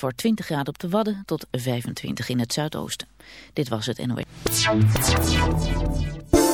Wordt 20 graden op de Wadden tot 25 in het zuidoosten. Dit was het NOS.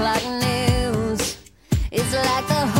O'clock news. It's like the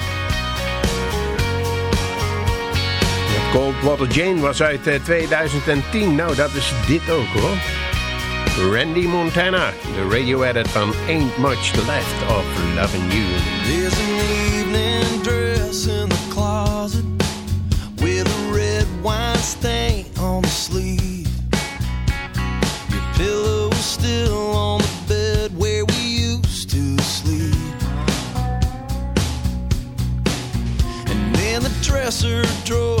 Coldwater Jane was uit eh, 2010. Nou, dat is dit ook hoor. Randy Montana, de radio edit van Ain't Much Left of Loving You. There's an evening dress in the closet with a red wine stain on the sleeve. Your pillow is still on the bed where we used to sleep. And in the dresser drawer,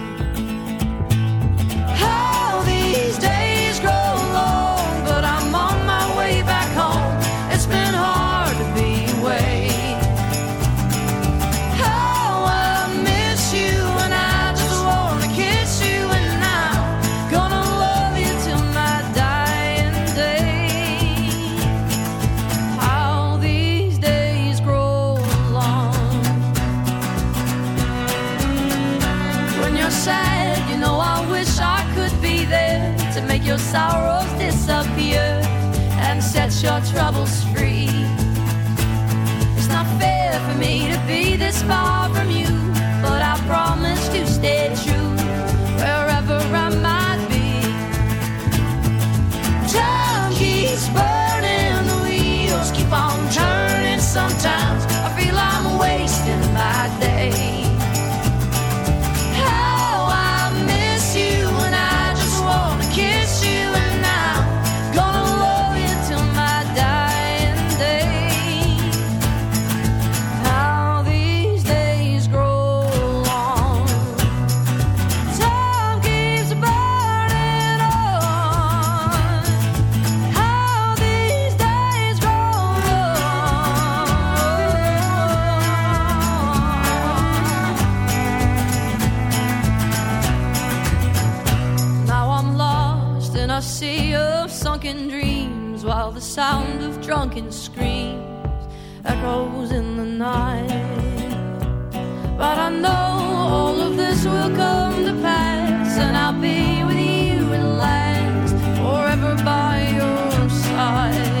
Sorrows disappear and set your troubles free. It's not fair for me to be this far a sea of sunken dreams while the sound of drunken screams echoes in the night. But I know all of this will come to pass, and I'll be with you at last, forever by your side.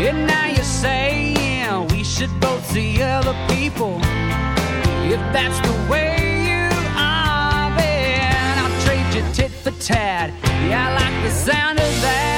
And now you're saying we should both see other people. If that's the way you are, then I'll trade you tit for tat. Yeah, I like the sound of that.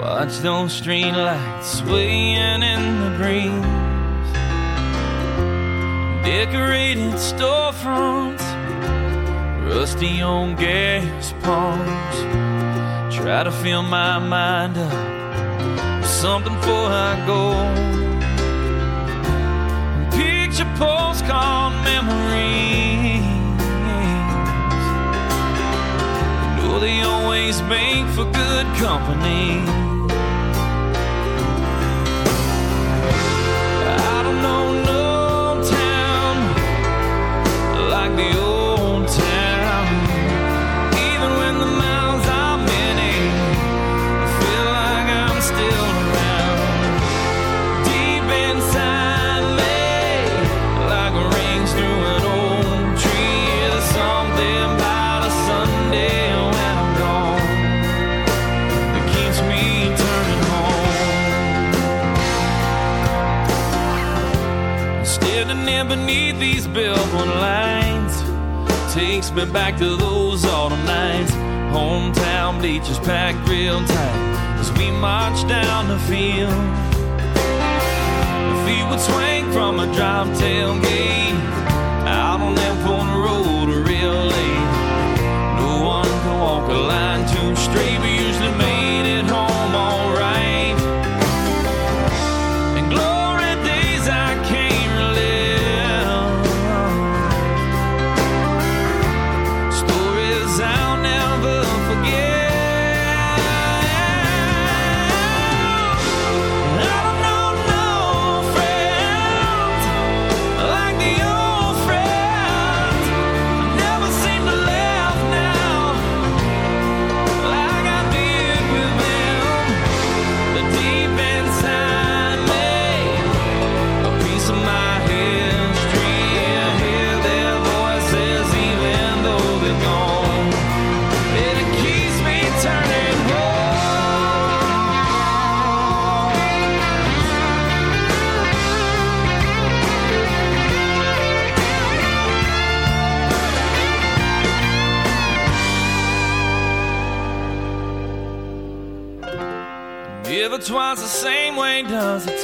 Watch those street lights swaying in the breeze. Decorated storefronts, rusty old gas pumps. Try to fill my mind up with something before I go picture postcard memories. They always make for good company. I don't know no town like the old Standing there beneath these billboard lines takes me back to those autumn nights. Hometown bleachers packed real tight as we march down the field. The feet would swing from a drop tailgate out on that corner road real late. No one could walk a line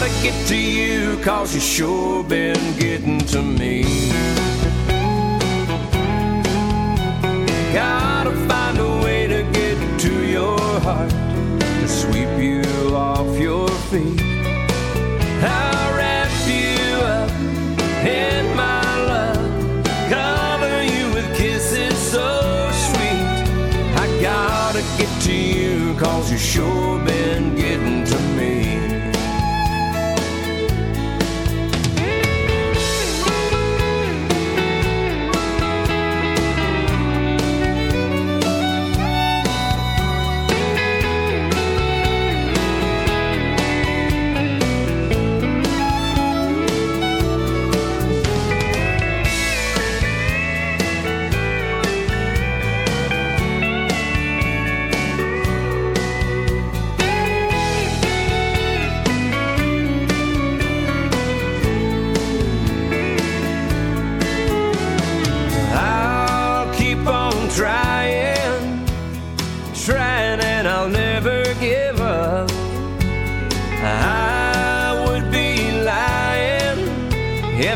gotta get to you, cause you sure been getting to me. Gotta find a way to get to your heart, to sweep you off your feet.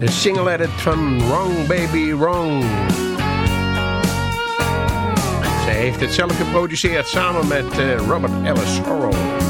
De single edit van Wrong Baby Wrong. Zij heeft het zelf geproduceerd samen met eh, Robert Ellis Orrall.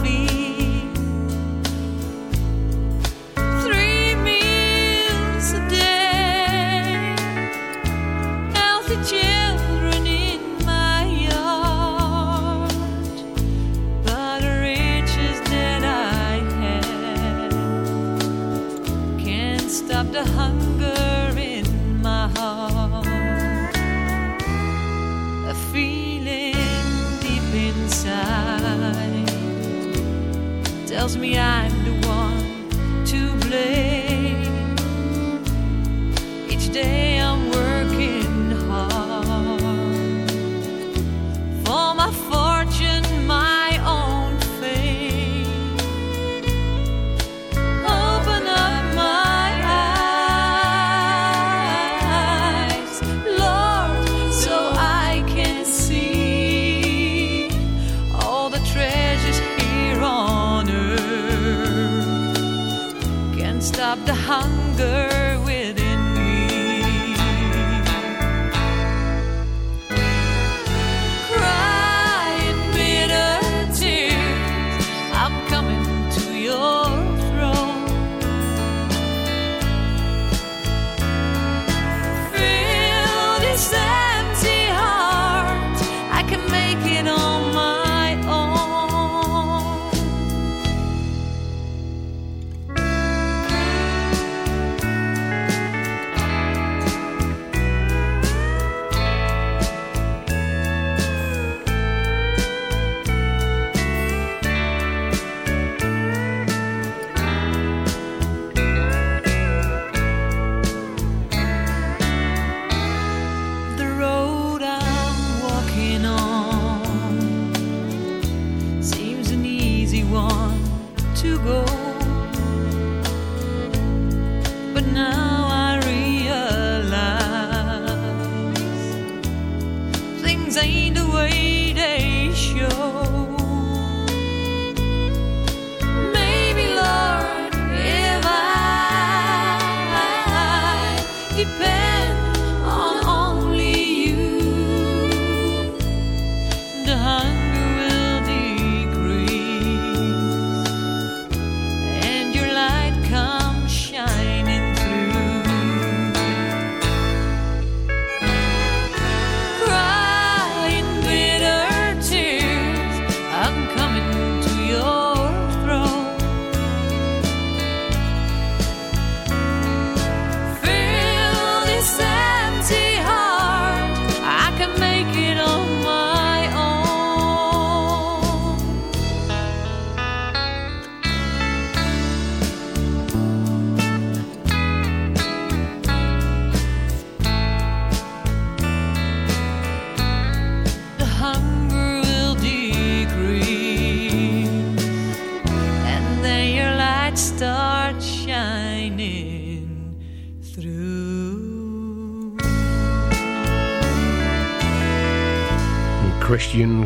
feet, me I'm hunger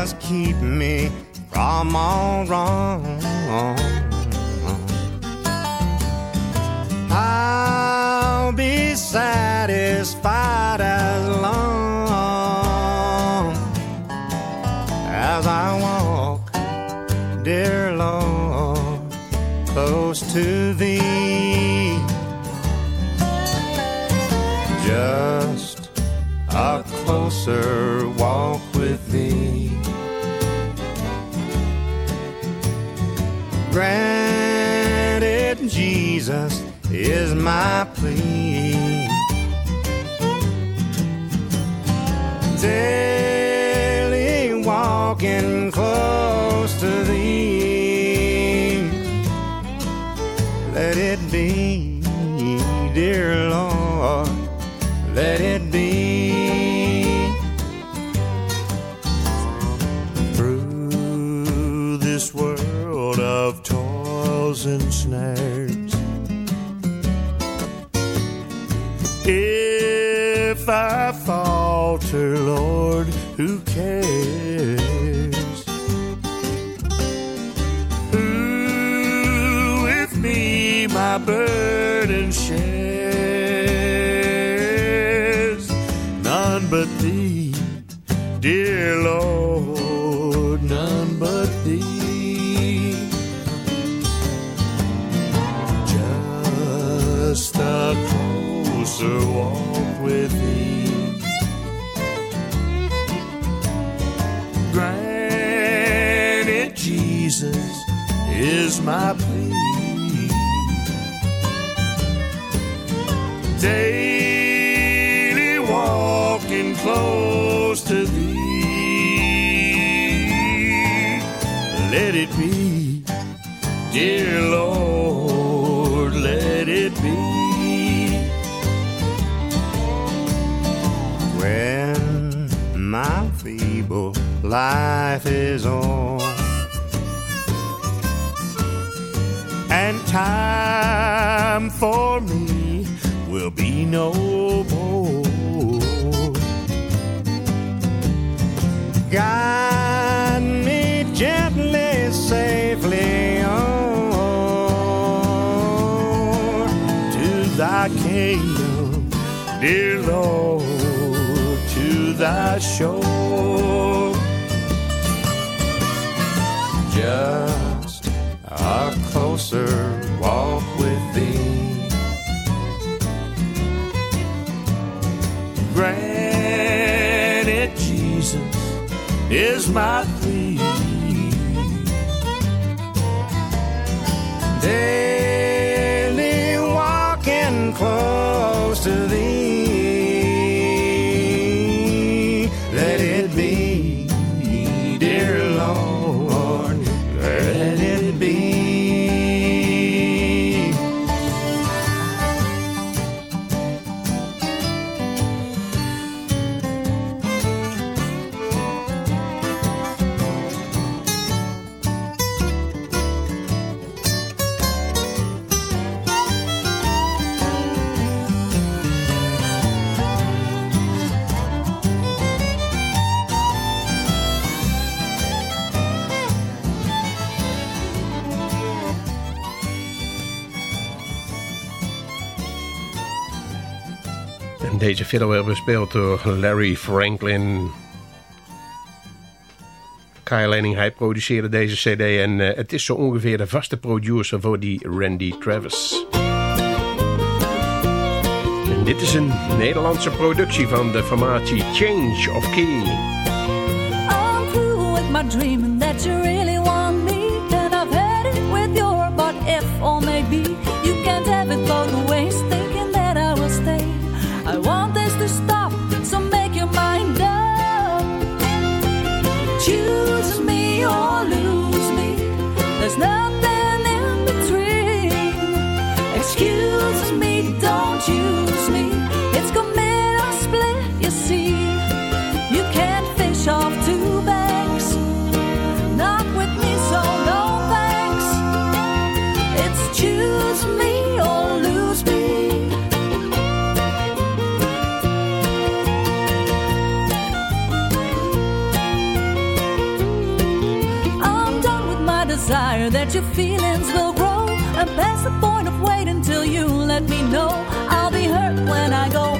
Jesus, keep me from all wrong. I'll be satisfied as long as I walk, dear Lord, close to Thee. Just a closer walk with Thee. Granted, Jesus is my plea. Life is on. and time for me will be no more. Guide me gently, safely on to thy kingdom, dear Lord, to thy shore. Just a closer walk with thee. Granted, Jesus is my deze fiddle werd bespeeld door Larry Franklin. Kyle Lanning, hij produceerde deze cd en eh, het is zo ongeveer de vaste producer voor die Randy Travis. En dit is een Nederlandse productie van de formatie Change of Key. With my that you really past the point of waiting till you let me know. I'll be hurt when I go.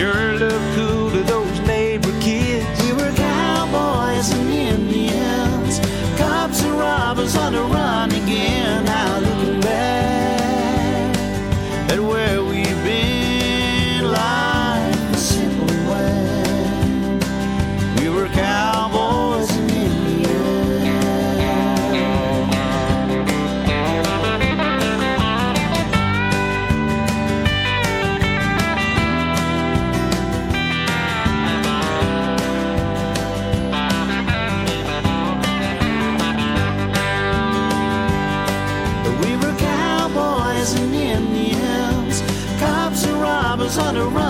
sure robbers on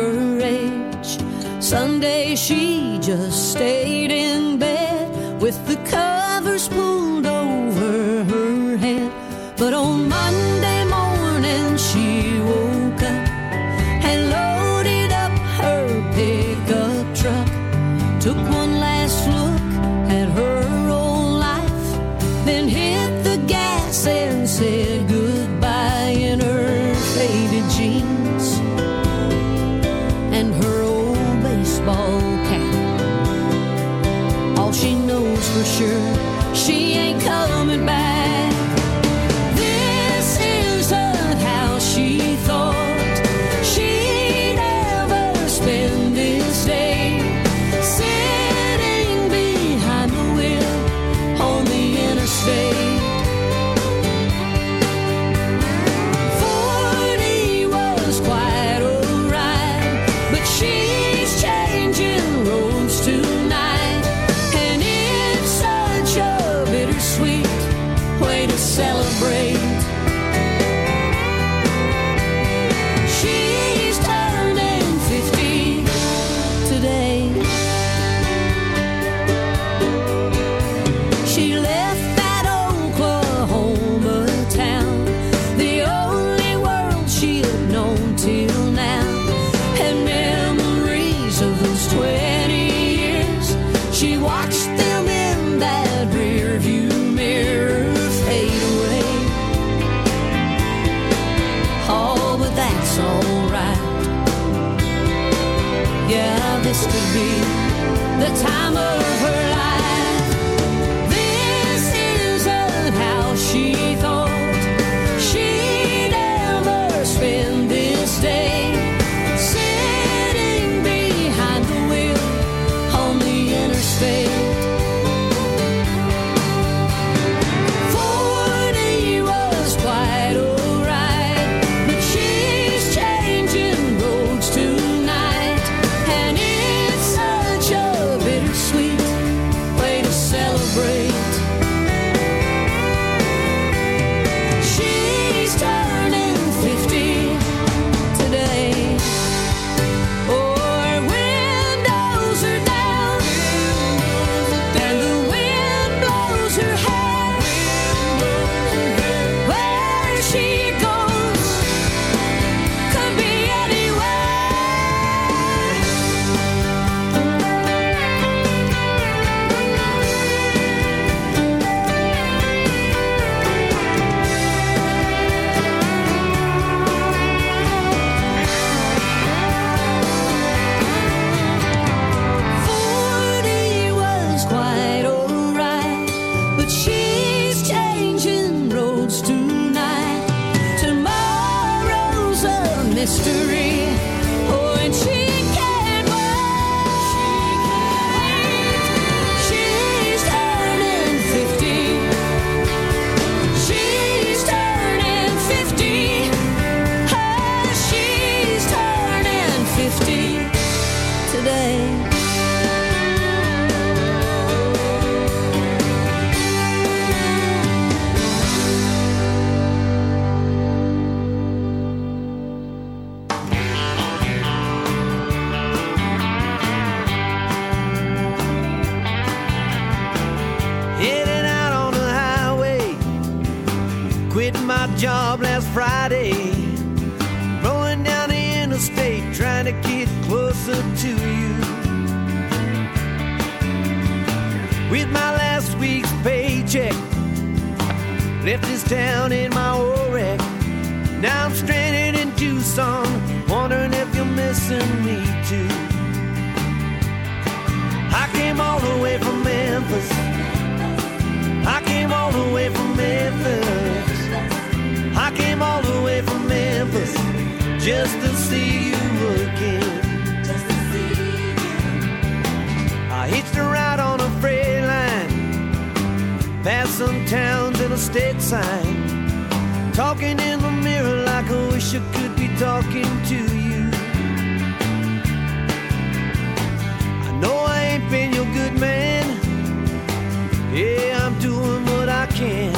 Sunday she just stayed in bed with the covers pulled over her head. But on just to see you again. Just to see you again. I hitched a ride on a freight line, past some towns and a state sign. Talking in the mirror like I wish I could be talking to you. I know I ain't been your good man. Yeah, I'm doing what I can.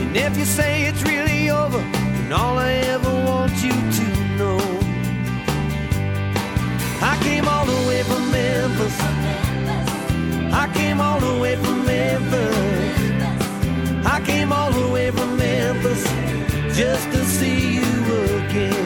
And if you say it's really over, then all I ever want you to came all the way from Memphis. I came all the way from Memphis. I came all the way from Memphis just to see you again.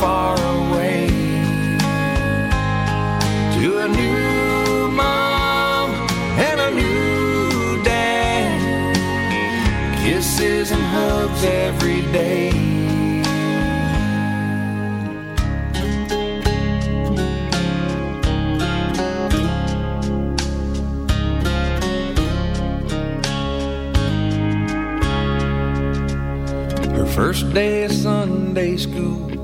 far away to a new mom and a new dad. Kisses and hugs every day. Her first day of Sunday school,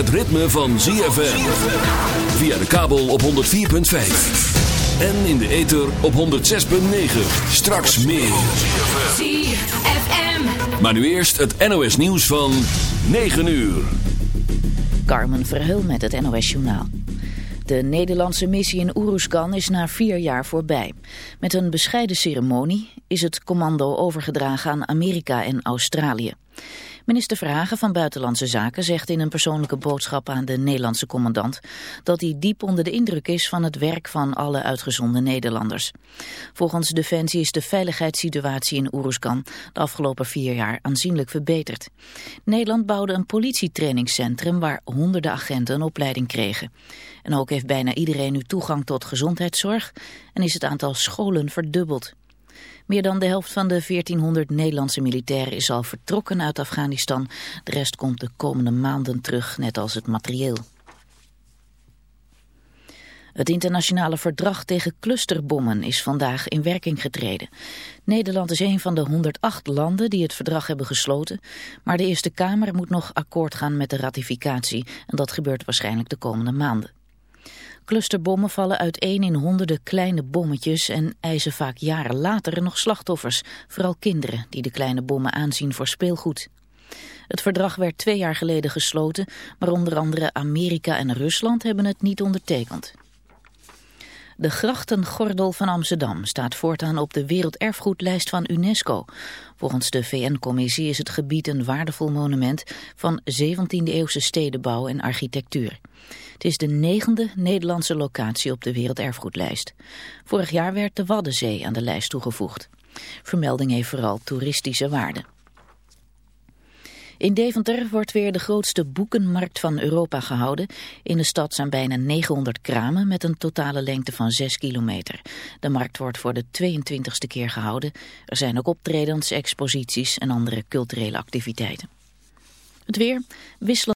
Het ritme van ZFM. Via de kabel op 104.5. En in de ether op 106.9. Straks meer. ZFM. Maar nu eerst het NOS nieuws van 9 uur. Carmen Verheul met het NOS Journaal. De Nederlandse missie in Oeruzgan is na vier jaar voorbij. Met een bescheiden ceremonie is het commando overgedragen aan Amerika en Australië. Minister Verhagen van Buitenlandse Zaken zegt in een persoonlijke boodschap aan de Nederlandse commandant dat hij diep onder de indruk is van het werk van alle uitgezonden Nederlanders. Volgens Defensie is de veiligheidssituatie in Oeruzgan de afgelopen vier jaar aanzienlijk verbeterd. Nederland bouwde een politietrainingscentrum waar honderden agenten een opleiding kregen. En ook heeft bijna iedereen nu toegang tot gezondheidszorg en is het aantal scholen verdubbeld. Meer dan de helft van de 1400 Nederlandse militairen is al vertrokken uit Afghanistan. De rest komt de komende maanden terug, net als het materieel. Het internationale verdrag tegen clusterbommen is vandaag in werking getreden. Nederland is een van de 108 landen die het verdrag hebben gesloten, maar de Eerste Kamer moet nog akkoord gaan met de ratificatie en dat gebeurt waarschijnlijk de komende maanden. Clusterbommen vallen uiteen in honderden kleine bommetjes en eisen vaak jaren later nog slachtoffers, vooral kinderen die de kleine bommen aanzien voor speelgoed. Het verdrag werd twee jaar geleden gesloten, maar onder andere Amerika en Rusland hebben het niet ondertekend. De grachtengordel van Amsterdam staat voortaan op de werelderfgoedlijst van UNESCO. Volgens de VN-commissie is het gebied een waardevol monument van 17e-eeuwse stedenbouw en architectuur. Het is de negende Nederlandse locatie op de werelderfgoedlijst. Vorig jaar werd de Waddenzee aan de lijst toegevoegd. Vermelding heeft vooral toeristische waarde. In Deventer wordt weer de grootste boekenmarkt van Europa gehouden. In de stad zijn bijna 900 kramen met een totale lengte van 6 kilometer. De markt wordt voor de 22e keer gehouden. Er zijn ook optredens, exposities en andere culturele activiteiten. Het weer, wisselen.